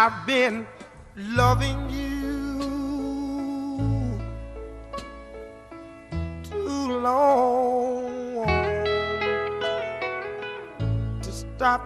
I've been loving you too long to stop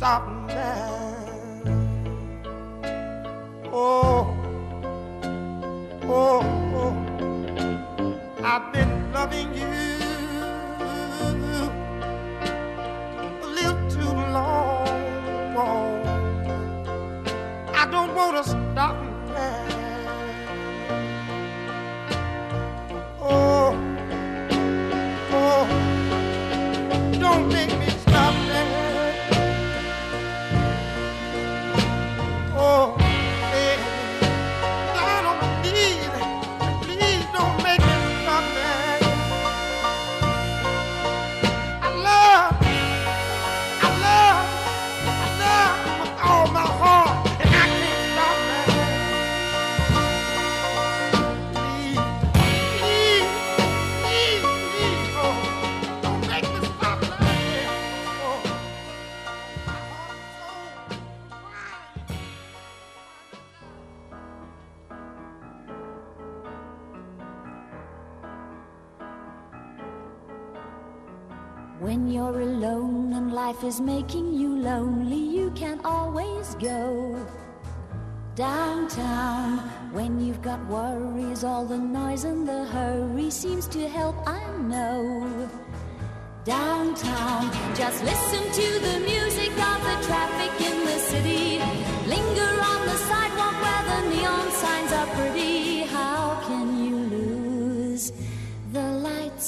stop life is making you lonely, you can always go downtown. When you've got worries, all the noise and the hurry seems to help, I know. Downtown, just listen to the music.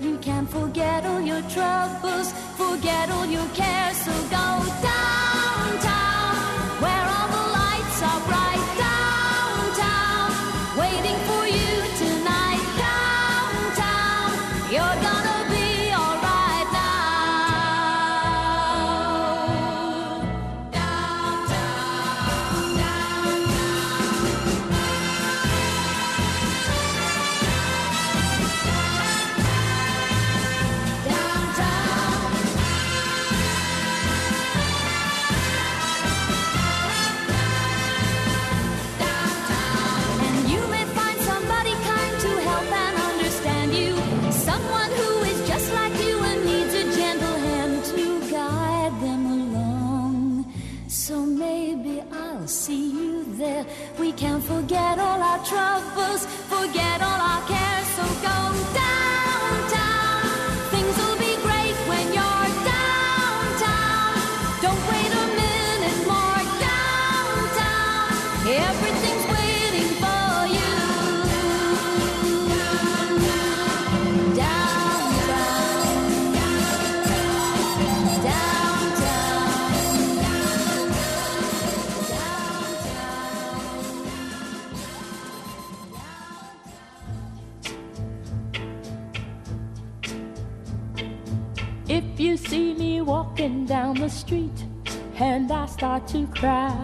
you can forget all your troubles, forget all your cares. So go down. We can forget all our troubles, forget all our cares. street and I start to cry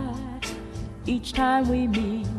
each time we meet.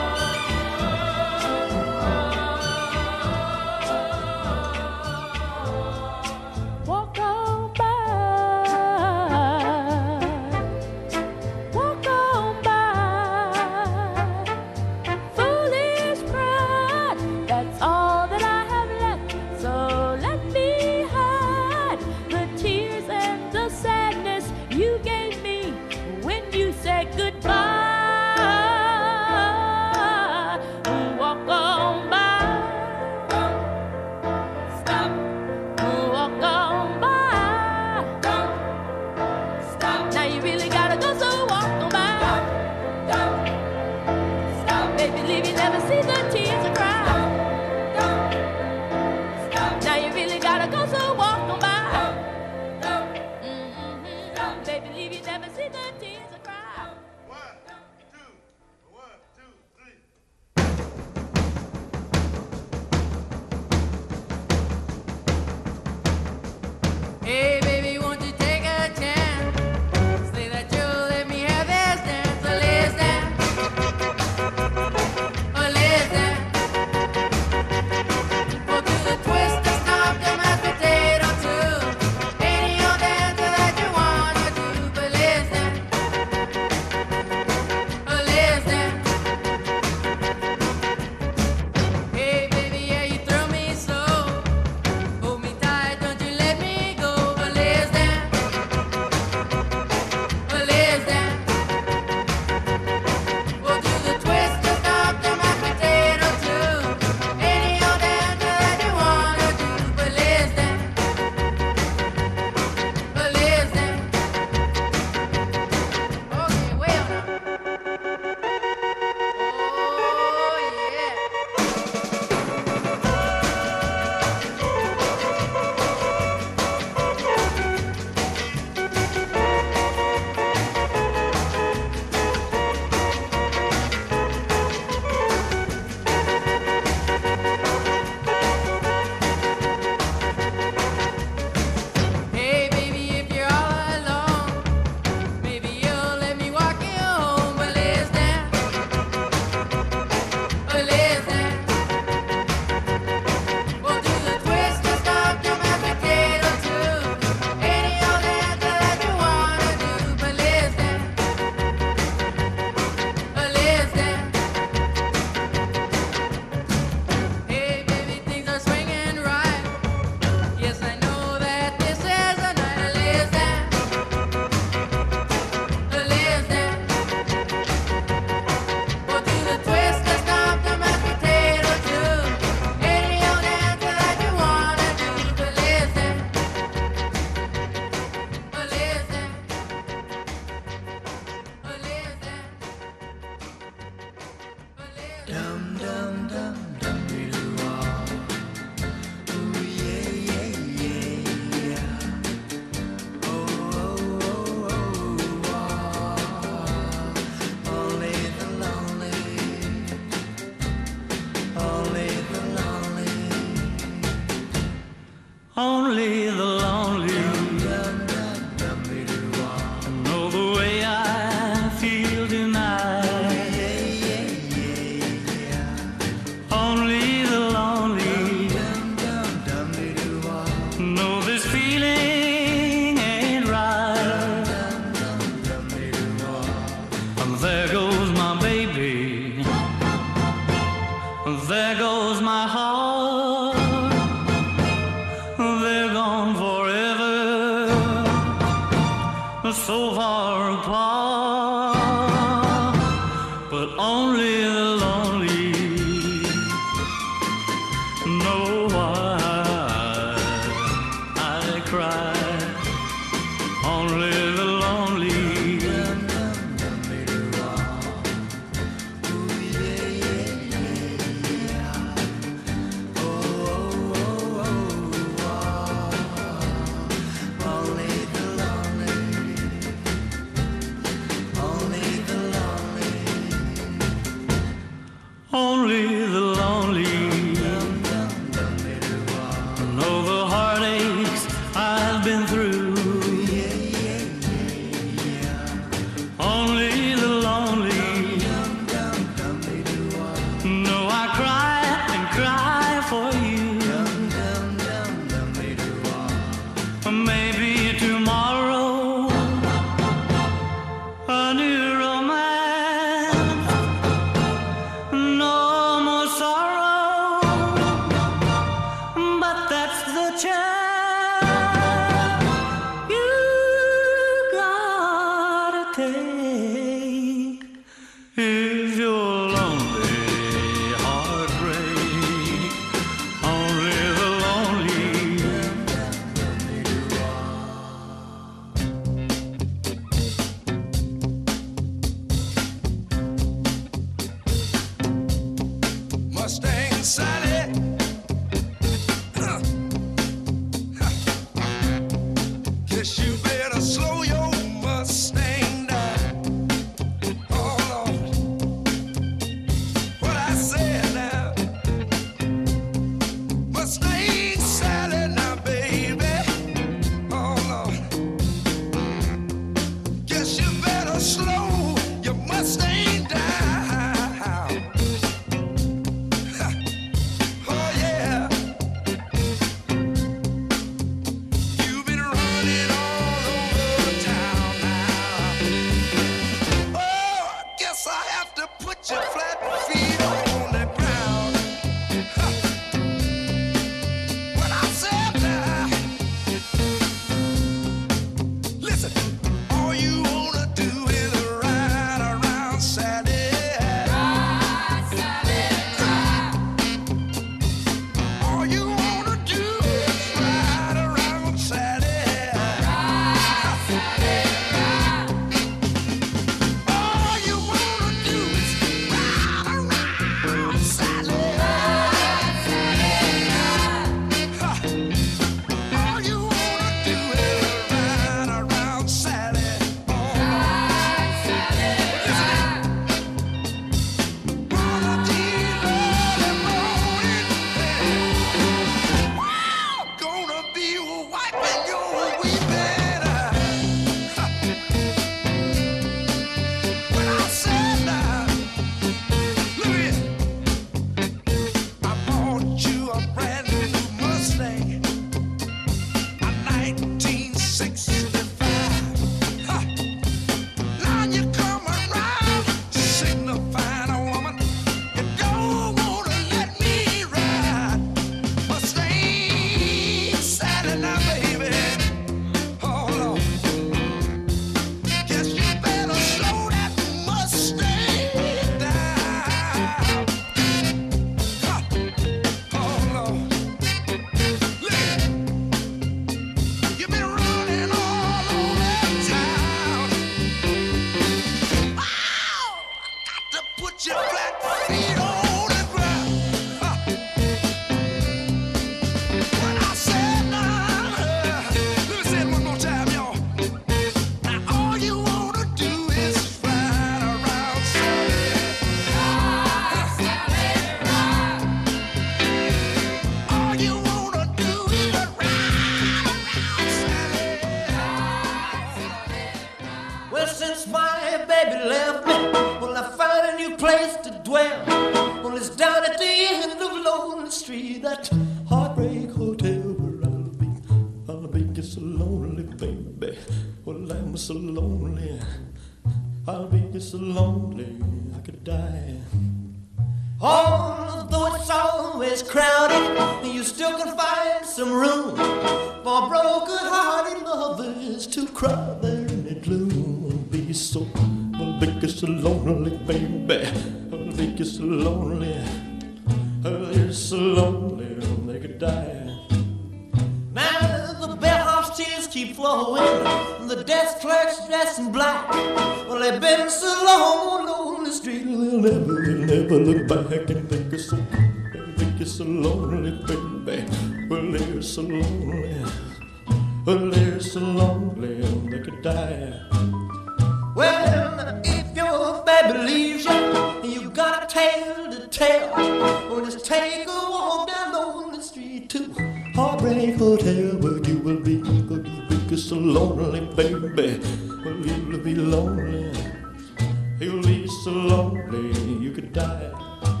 lonely you could die.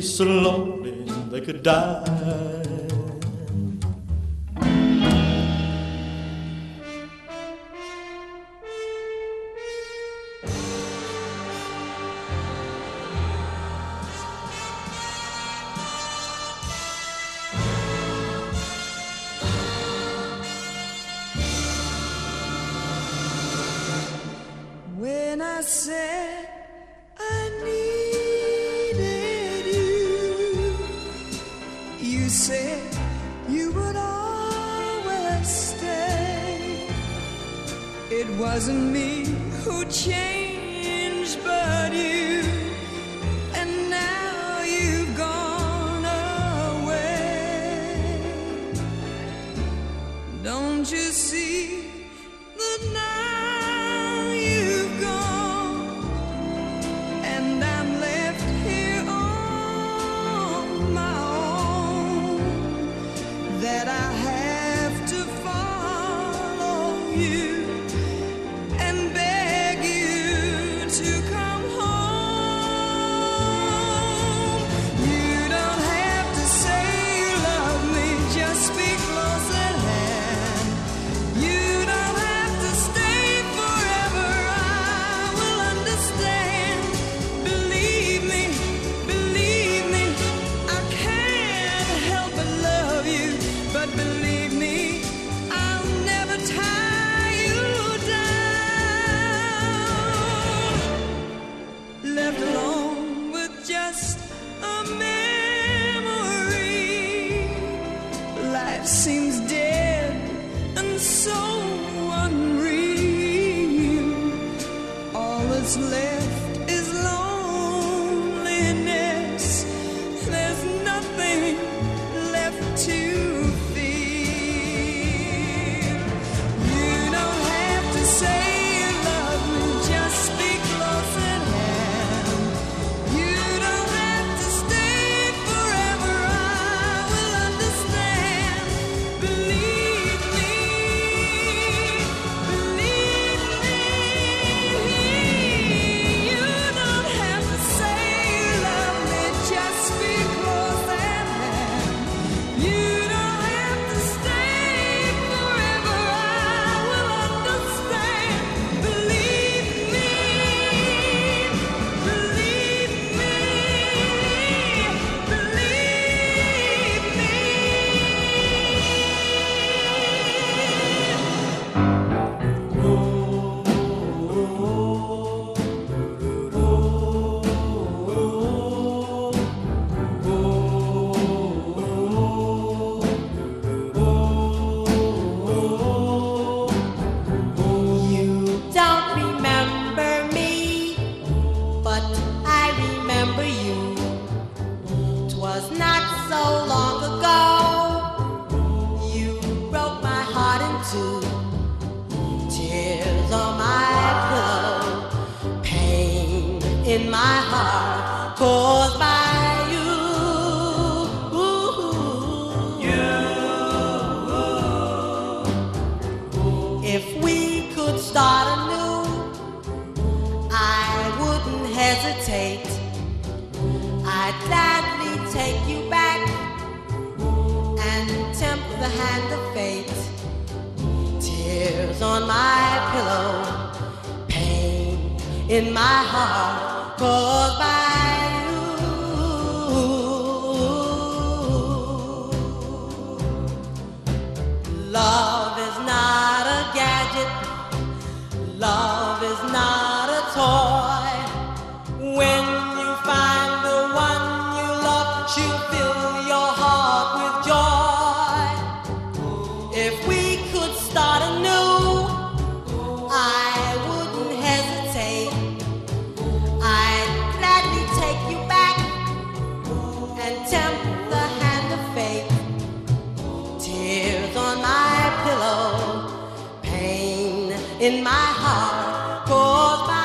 so lonely they could die. you. Heart caused by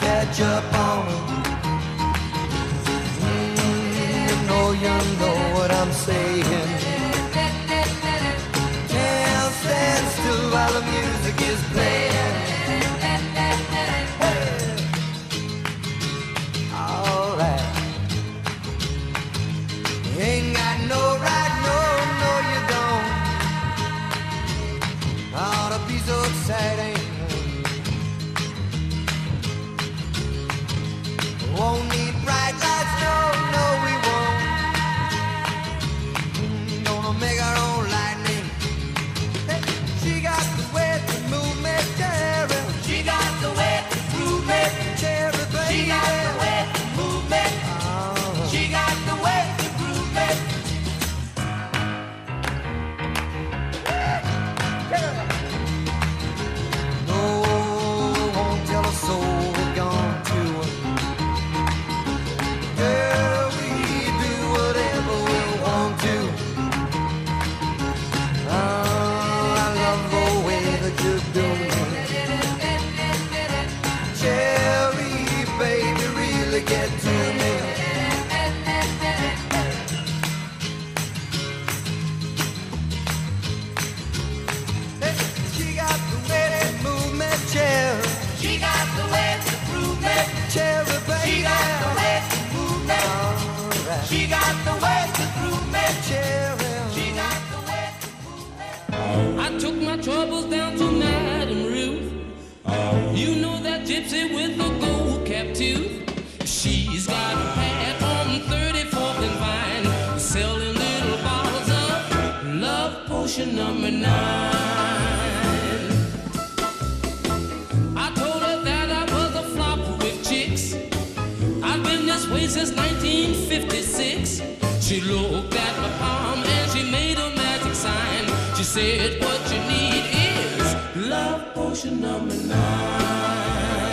catch up on. Mm, you know, you know what I'm saying. Can't stand still while the music is I took my troubles down to Madame Ruth. You know that gypsy with the gold cap tooth. She's got a pad on 34th and Vine, selling little bottles of love potion number nine. Since 1956. She looked at my palm and she made a magic sign. She said, What you need is love potion number nine.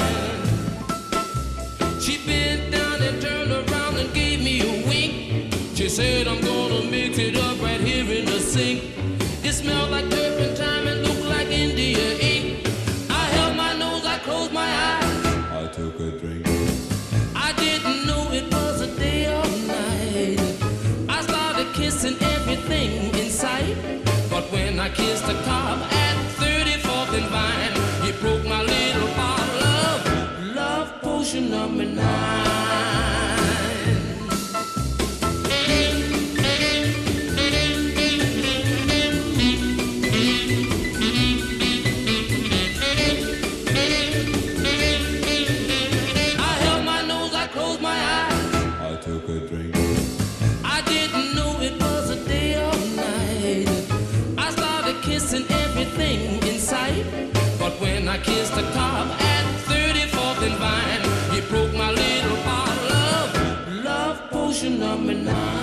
She bent down and turned around and gave me a wink. She said, I'm gonna mix it up right here in the sink. It smelled like everything in sight. But when I kissed the cop at 34th and Vine, it broke my little bottle of love potion number nine. missing everything in sight. But when I kissed the cop at 34th and Vine, he broke my little bottle of love potion number nine.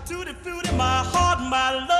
My tutti frutti, my heart, my love,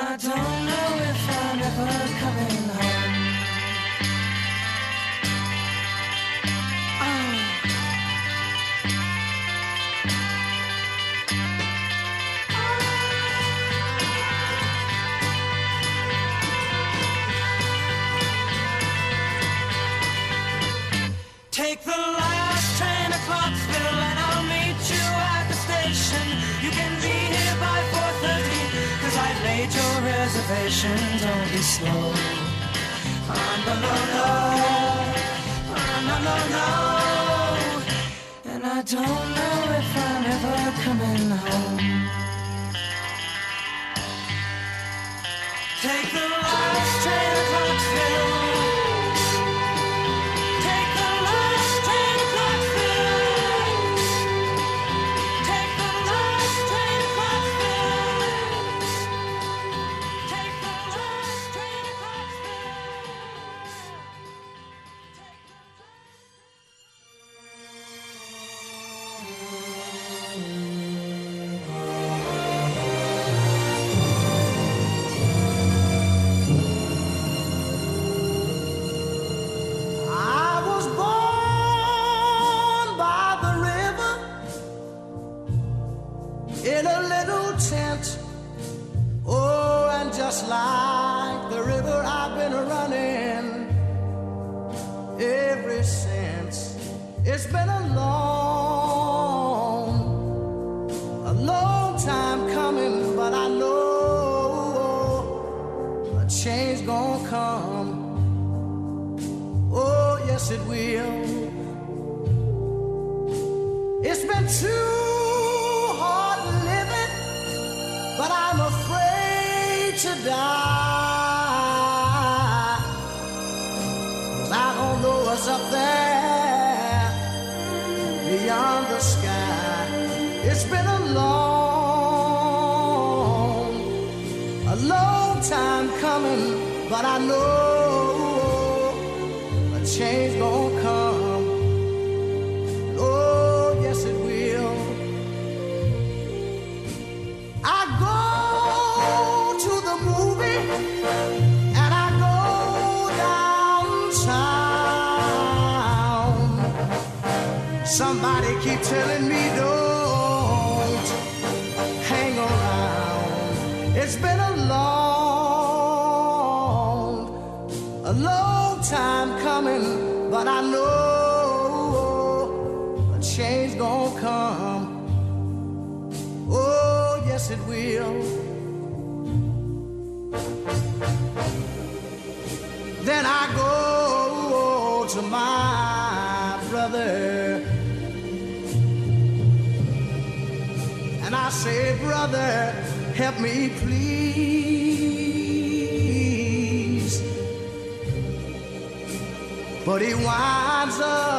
i don't know if I'm ever coming don't be slow. Oh, ah, no, no, no. Oh, no, no, no. And I don't know if I'm ever coming home. Brother, help me, please. But he winds up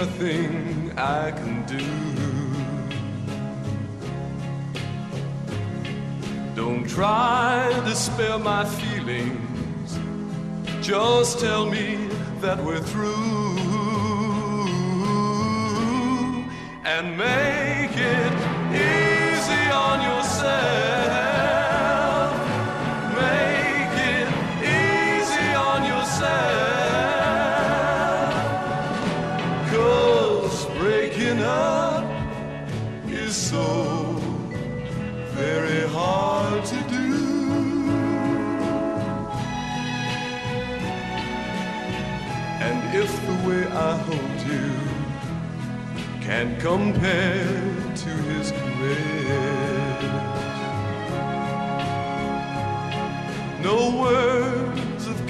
nothing I can do. Don't try to spare my feelings. Just tell me that we're through and make it.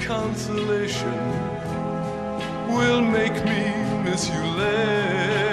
consolation will make me miss you less.